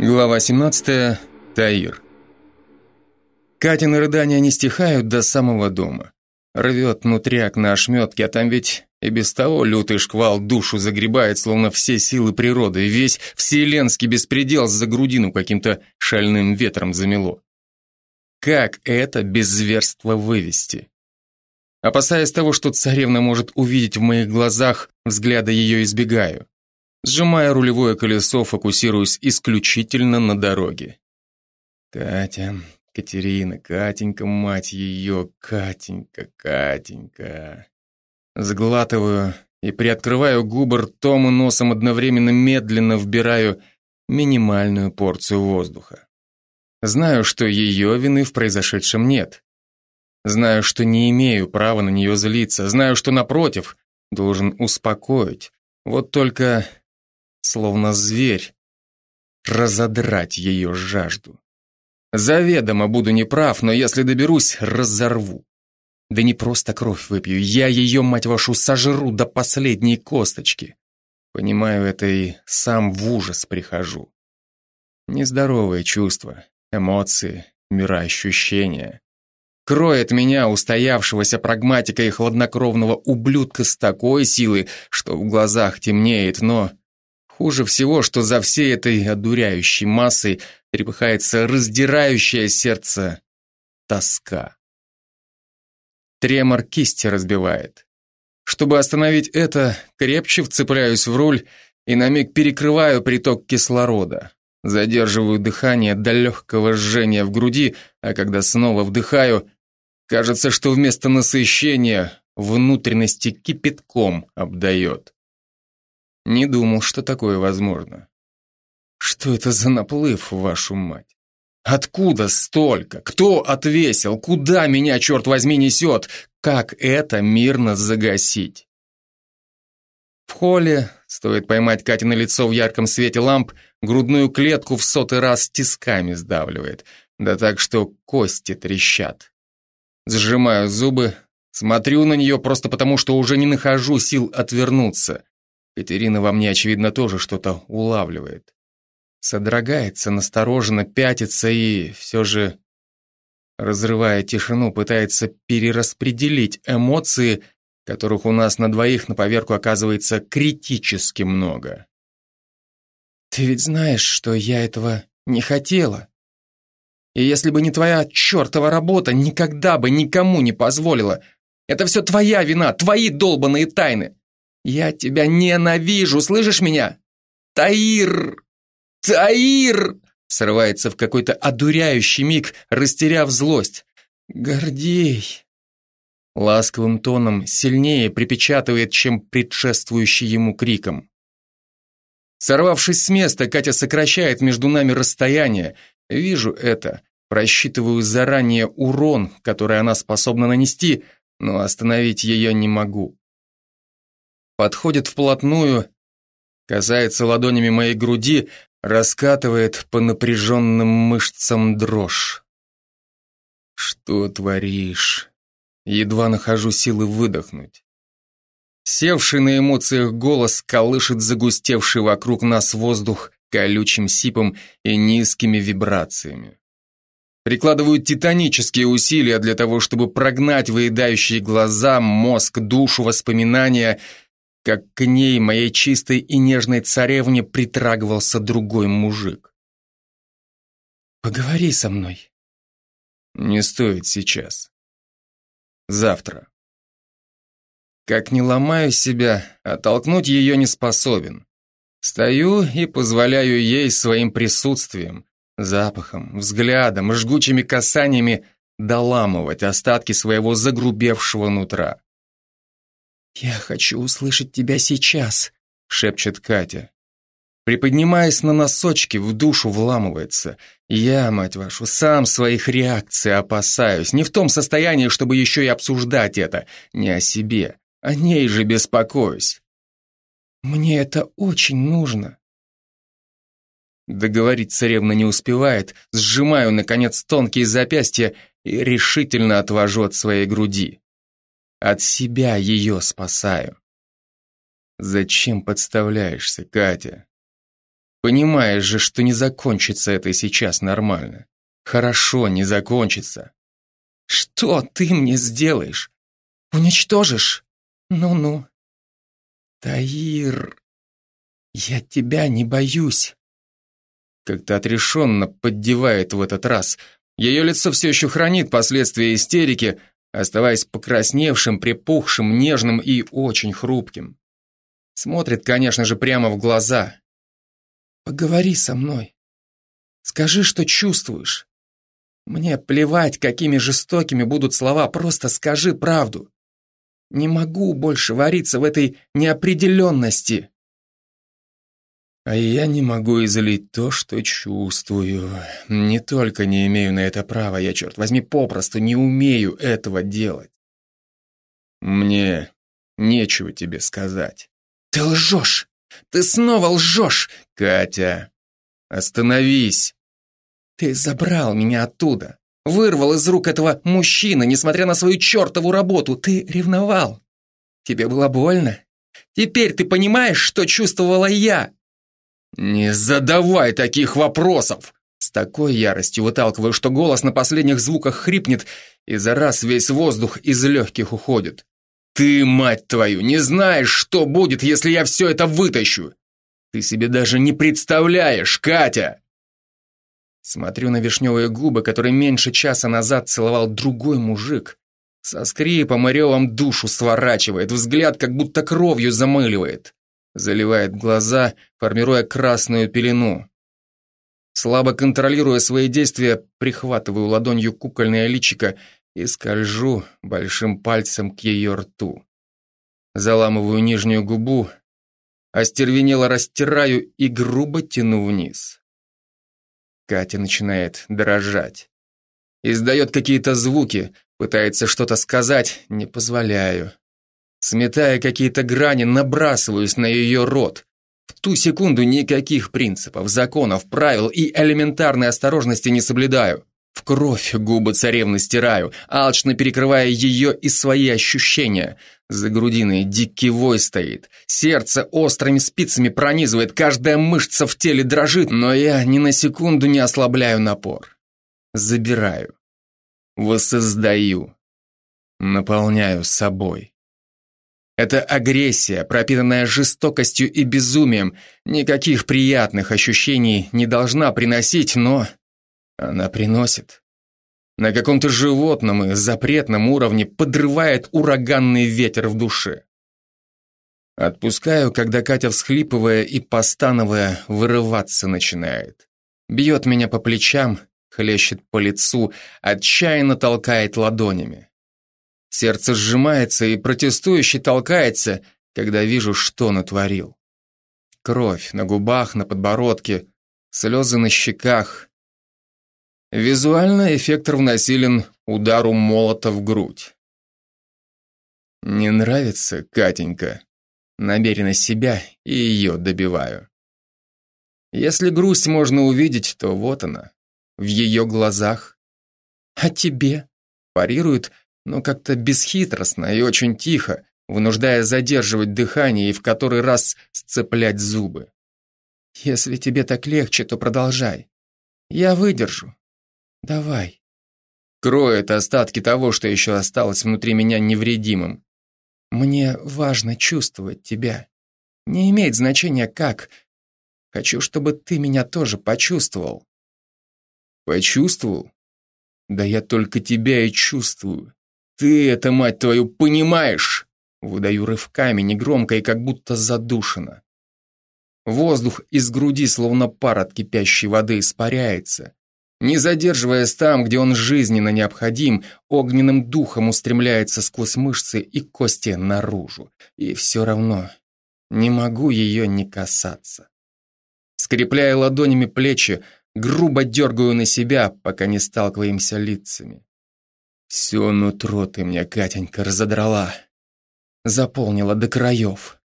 Глава 17. Таир. Катины рыдания не стихают до самого дома. Рвет нутряк на ошметке, а там ведь и без того лютый шквал душу загребает, словно все силы природы, весь вселенский беспредел за грудину каким-то шальным ветром замело. Как это без зверства вывести? Опасаясь того, что царевна может увидеть в моих глазах, взгляда ее избегаю. Сжимая рулевое колесо, фокусируюсь исключительно на дороге. Катя, Катерина, Катенька, мать ее, Катенька, Катенька. Сглатываю и приоткрываю губы ртом и носом одновременно медленно вбираю минимальную порцию воздуха. Знаю, что ее вины в произошедшем нет. Знаю, что не имею права на нее злиться. Знаю, что, напротив, должен успокоить. Вот только словно зверь, разодрать ее жажду. Заведомо буду неправ, но если доберусь, разорву. Да не просто кровь выпью, я ее, мать вашу, сожру до последней косточки. Понимаю это и сам в ужас прихожу. Нездоровые чувства, эмоции, мироощущения. Кроет меня, устоявшегося прагматика и хладнокровного ублюдка с такой силой, что в глазах темнеет, но Хуже всего, что за всей этой одуряющей массой трепыхается раздирающее сердце тоска. Тремор кисти разбивает. Чтобы остановить это, крепче вцепляюсь в руль и на миг перекрываю приток кислорода. Задерживаю дыхание до легкого жжения в груди, а когда снова вдыхаю, кажется, что вместо насыщения внутренности кипятком обдает. Не думал, что такое возможно. Что это за наплыв, вашу мать? Откуда столько? Кто отвесил? Куда меня, черт возьми, несет? Как это мирно загасить? В холле, стоит поймать Катя на лицо в ярком свете ламп, грудную клетку в сотый раз тисками сдавливает. Да так, что кости трещат. Сжимаю зубы, смотрю на нее просто потому, что уже не нахожу сил отвернуться. Катерина во мне, очевидно, тоже что-то улавливает. Содрогается, настороженно пятится и все же, разрывая тишину, пытается перераспределить эмоции, которых у нас на двоих на поверку оказывается критически много. «Ты ведь знаешь, что я этого не хотела. И если бы не твоя чертова работа, никогда бы никому не позволила. Это все твоя вина, твои долбанные тайны. Я тебя ненавижу, слышишь меня? Таир! Таир! Срывается в какой-то одуряющий миг, растеряв злость. Гордей! Ласковым тоном сильнее припечатывает, чем предшествующий ему криком. Сорвавшись с места, Катя сокращает между нами расстояние. Вижу это, просчитываю заранее урон, который она способна нанести, но остановить ее не могу подходит вплотную, касается ладонями моей груди, раскатывает по напряженным мышцам дрожь. Что творишь? Едва нахожу силы выдохнуть. Севший на эмоциях голос колышет загустевший вокруг нас воздух колючим сипом и низкими вибрациями. Прикладываю титанические усилия для того, чтобы прогнать выедающие глаза, мозг, душу, воспоминания как к ней, моей чистой и нежной царевне, притрагивался другой мужик. «Поговори со мной». «Не стоит сейчас. Завтра». Как не ломаю себя, оттолкнуть ее не способен. Стою и позволяю ей своим присутствием, запахом, взглядом, жгучими касаниями доламывать остатки своего загрубевшего нутра. «Я хочу услышать тебя сейчас», — шепчет Катя. Приподнимаясь на носочки, в душу вламывается. Я, мать вашу, сам своих реакций опасаюсь. Не в том состоянии, чтобы еще и обсуждать это. Не о себе. О ней же беспокоюсь. Мне это очень нужно. Договорить царевна не успевает. Сжимаю, наконец, тонкие запястья и решительно отвожу от своей груди. От себя ее спасаю. Зачем подставляешься, Катя? Понимаешь же, что не закончится это сейчас нормально. Хорошо, не закончится. Что ты мне сделаешь? Уничтожишь? Ну-ну. Таир, я тебя не боюсь. Как-то отрешенно поддевает в этот раз. Ее лицо все еще хранит последствия истерики, оставаясь покрасневшим, припухшим, нежным и очень хрупким. Смотрит, конечно же, прямо в глаза. Поговори со мной. Скажи, что чувствуешь. Мне плевать, какими жестокими будут слова, просто скажи правду. Не могу больше вариться в этой неопределенности. А я не могу излить то, что чувствую. Не только не имею на это права, я, черт возьми, попросту не умею этого делать. Мне нечего тебе сказать. Ты лжешь! Ты снова лжешь! Катя, остановись! Ты забрал меня оттуда, вырвал из рук этого мужчины, несмотря на свою чертову работу. Ты ревновал. Тебе было больно? Теперь ты понимаешь, что чувствовала я? Не задавай таких вопросов! С такой яростью выталкиваю, что голос на последних звуках хрипнет, и за раз весь воздух из легких уходит. Ты, мать твою, не знаешь, что будет, если я все это вытащу. Ты себе даже не представляешь, Катя!» Смотрю на вишневые губы, которые меньше часа назад целовал другой мужик. Со скрипом и ревом душу сворачивает, взгляд как будто кровью замыливает. Заливает глаза, формируя красную пелену. Слабо контролируя свои действия, прихватываю ладонью кукольное личико и скольжу большим пальцем к ее рту. Заламываю нижнюю губу, остервенело растираю и грубо тяну вниз. Катя начинает дрожать. Издает какие-то звуки, пытается что-то сказать, не позволяю. Сметая какие-то грани, набрасываюсь на ее рот. В ту секунду никаких принципов, законов, правил и элементарной осторожности не соблюдаю. В кровь губы царевны стираю, алчно перекрывая ее и свои ощущения. За грудиной дикий вой стоит. Сердце острыми спицами пронизывает, каждая мышца в теле дрожит, но я ни на секунду не ослабляю напор. Забираю. Воссоздаю. Наполняю собой. Это агрессия, пропитанная жестокостью и безумием, никаких приятных ощущений не должна приносить, но она приносит. На каком-то животном и запретном уровне подрывает ураганный ветер в душе. Отпускаю, когда Катя, всхлипывая и постановая, вырываться начинает. Бьет меня по плечам, хлещет по лицу, отчаянно толкает ладонями. Сердце сжимается и протестующе толкается, когда вижу, что натворил. Кровь на губах, на подбородке, слезы на щеках. Визуально эффект равносилен удару молота в грудь. Не нравится, Катенька. Намеренно себя и ее добиваю. Если грусть можно увидеть, то вот она, в ее глазах. А тебе? Парирует, но как-то бесхитростно и очень тихо, вынуждая задерживать дыхание и в который раз сцеплять зубы. Если тебе так легче, то продолжай. Я выдержу. Давай. Кроет остатки того, что еще осталось внутри меня невредимым. Мне важно чувствовать тебя. Не имеет значения как. Хочу, чтобы ты меня тоже почувствовал. Почувствовал? Да я только тебя и чувствую. Ты это, мать твою, понимаешь? Выдаю рывками, негромко и как будто задушенно. Воздух из груди, словно пар от кипящей воды, испаряется. Не задерживаясь там, где он жизненно необходим, огненным духом устремляется сквозь мышцы и кости наружу. И все равно не могу ее не касаться. Скрепляя ладонями плечи, грубо дергаю на себя, пока не сталкиваемся лицами. Все нутро ты мне, Катенька, разодрала. Заполнила до краев.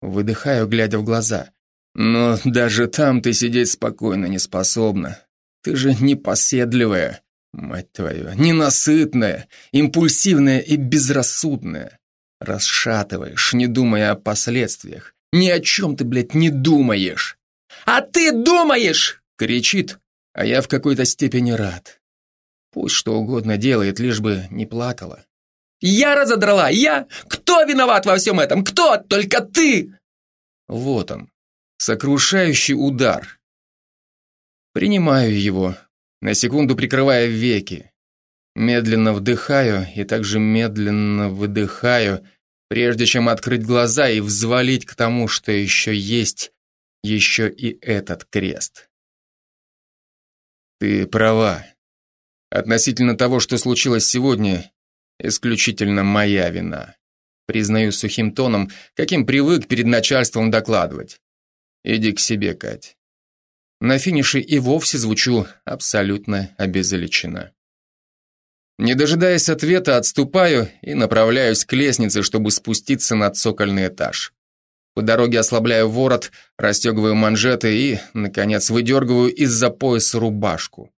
Выдыхаю, глядя в глаза. Но даже там ты сидеть спокойно не способна. Ты же непоседливая, мать твою, ненасытная, импульсивная и безрассудная. Расшатываешь, не думая о последствиях. Ни о чем ты, блядь, не думаешь. «А ты думаешь?» — кричит, а я в какой-то степени рад. Пусть что угодно делает, лишь бы не плакала. «Я разодрала! Я? Кто виноват во всем этом? Кто? Только ты!» Вот он, сокрушающий удар. Принимаю его, на секунду прикрывая веки. Медленно вдыхаю и также медленно выдыхаю, прежде чем открыть глаза и взвалить к тому, что еще есть, еще и этот крест. Ты права. Относительно того, что случилось сегодня, исключительно моя вина. Признаю сухим тоном, каким привык перед начальством докладывать. Иди к себе, Кать. На финише и вовсе звучу абсолютно обезличенно. Не дожидаясь ответа, отступаю и направляюсь к лестнице, чтобы спуститься на цокольный этаж. По дороге ослабляю ворот, расстегиваю манжеты и, наконец, выдергиваю из-за пояса рубашку.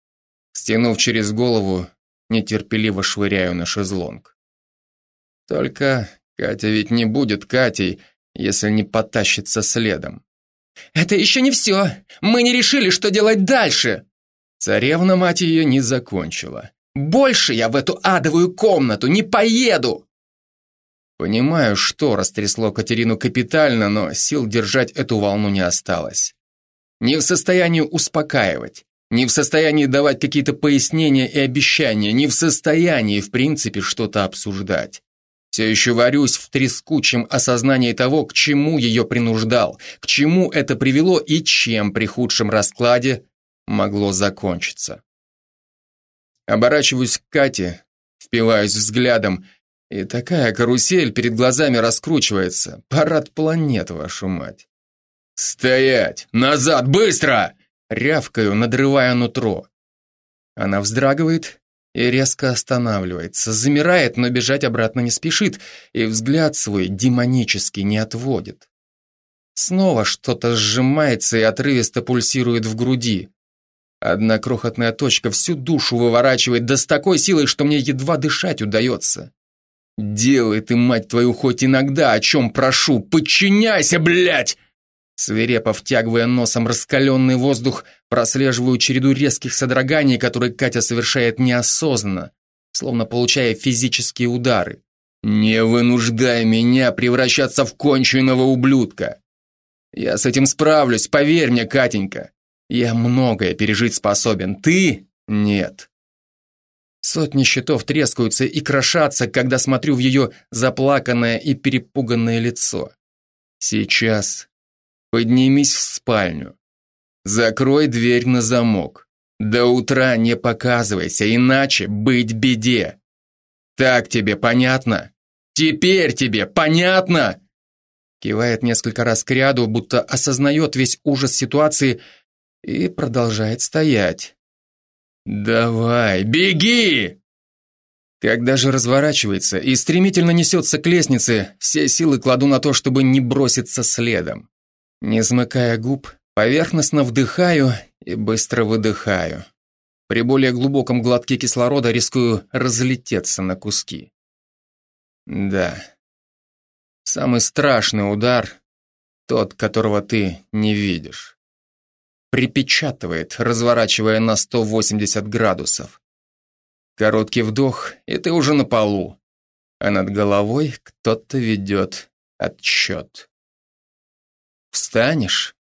Стянув через голову, нетерпеливо швыряю на шезлонг. Только Катя ведь не будет Катей, если не потащится следом. «Это еще не все! Мы не решили, что делать дальше!» Царевна, мать ее, не закончила. «Больше я в эту адовую комнату не поеду!» Понимаю, что растрясло Катерину капитально, но сил держать эту волну не осталось. Не в состоянии успокаивать, не в состоянии давать какие-то пояснения и обещания, не в состоянии, в принципе, что-то обсуждать. Все еще варюсь в трескучем осознании того, к чему ее принуждал, к чему это привело и чем при худшем раскладе могло закончиться. Оборачиваюсь к Кате, впиваюсь взглядом, и такая карусель перед глазами раскручивается. Парад планет, вашу мать. «Стоять! Назад! Быстро!» Рявкаю, надрывая нутро. Она вздрагивает и резко останавливается, замирает, но бежать обратно не спешит, и взгляд свой демонически не отводит. Снова что-то сжимается и отрывисто пульсирует в груди. Одна крохотная точка всю душу выворачивает, да с такой силой, что мне едва дышать удается. «Делай ты, мать твою, хоть иногда, о чем прошу, подчиняйся, блядь!» Свирепо втягивая носом раскаленный воздух, прослеживаю череду резких содроганий, которые Катя совершает неосознанно, словно получая физические удары. «Не вынуждай меня превращаться в конченого ублюдка!» «Я с этим справлюсь, поверь мне, Катенька. Я многое пережить способен, ты — нет». Сотни щитов трескаются и крошатся, когда смотрю в ее заплаканное и перепуганное лицо. Сейчас поднимись в спальню. Закрой дверь на замок. До утра не показывайся, иначе быть беде. Так тебе понятно? Теперь тебе понятно? Кивает несколько раз к ряду, будто осознает весь ужас ситуации и продолжает стоять. «Давай, беги!» Когда же разворачивается и стремительно несется к лестнице, все силы кладу на то, чтобы не броситься следом. Не смыкая губ, поверхностно вдыхаю и быстро выдыхаю. При более глубоком глотке кислорода рискую разлететься на куски. Да. Самый страшный удар — тот, которого ты не видишь припечатывает, разворачивая на 180 градусов. Короткий вдох, и ты уже на полу, а над головой кто-то ведет отчет. Встанешь